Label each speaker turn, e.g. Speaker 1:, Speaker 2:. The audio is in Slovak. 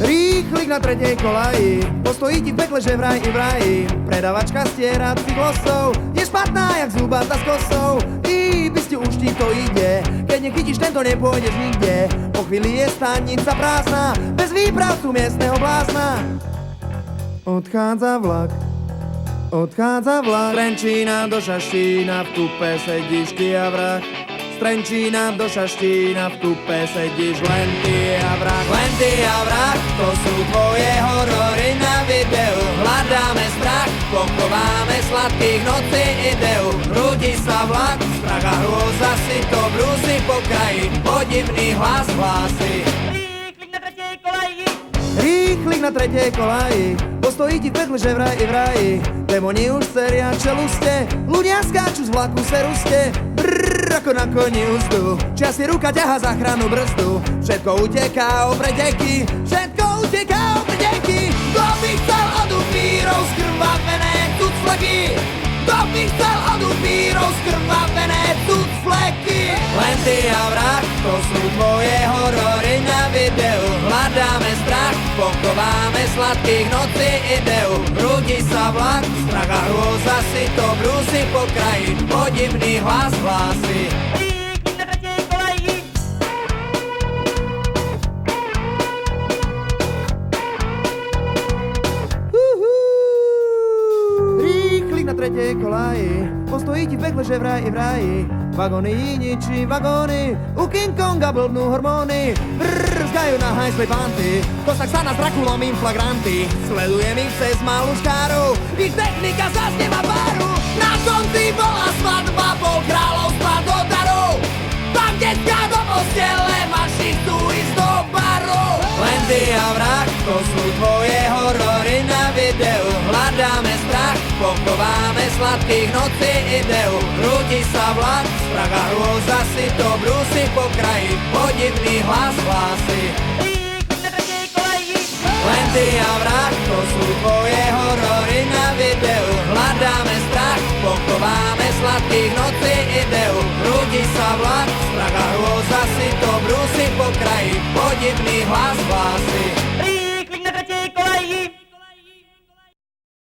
Speaker 1: Rýchlik na tretej kolaji. Postojí ti v pekle, že vraj i vraj. Predavačka stiera losov. Je špatná jak zubata s kosou. I by ste už ti to ide. Keď nechytíš tento nepôjdeš nikde. Po chvíli je stanica prázdna Bez výpravcu miestneho blázna. Odchádza vlak. Odchádza vlak. Trenčína do Šaštína V tupe sedíš ty a vrah Trenčína do Šaštína V tupe sedíš len ty a vrah. Len ty a vrah To sú tvoje horory. Na videu Hľadáme strach Pochováme sladkých nocí ideu. Rúdi sa vlak Strach a hrôza si to brúsi po kraji. Podivný hlas hlási.
Speaker 2: Rýchlik na tretej kolaji.
Speaker 1: Rýchlik na tretej kolaji Postojí ti v pekle, že vraj i vraj. Demoni už seria čeluste Ľudia skáču z vlaku seruste Ako na koni úzdu. Čas si ruka ťaha záchranu brzdu. Všetko uteká o preteky Všetko uteká o preteky Kto by chcel od upírov skrvavené tucfleky Kto by chcel od upírov skrvavené tucfleky Len ty a vrah, to sú tvoje horory. Na videu Hľadáme strach, pochováme sladkých nocí ideu Rúdi sa vlak, strach a si to brúsi po kraji Podivný hlas hlási
Speaker 2: Kolaji
Speaker 1: Postojí ti v pekle, že vraj i vraj. Vagóny ničí vagóny U King Konga blbnú hormóny. Brrr, zgajú na hajsle panty. Kosak sa na Drakulom im flagranty. Sledujem ich cez malú škáru. Ich technika zasnieva páru. Na konci bola svadba Bol kráľovstva do darov Tam detka do postele Maši chcú ísť do baru. Len ty a vrah To sú tvoje horory na videu. Hľadáme Pochováme sladkých noci ideu, rúti sa vlak, Praga hrôza si to brúsi po kraji, podivný hlas hlási. Len ty a vrah, to sú tvoje horory na videu, hľadáme strach, pochováme sladkých noci
Speaker 2: ideu, rúti sa vlak, Praga hrôza si to brúsi po kraji, podivný hlas hlási.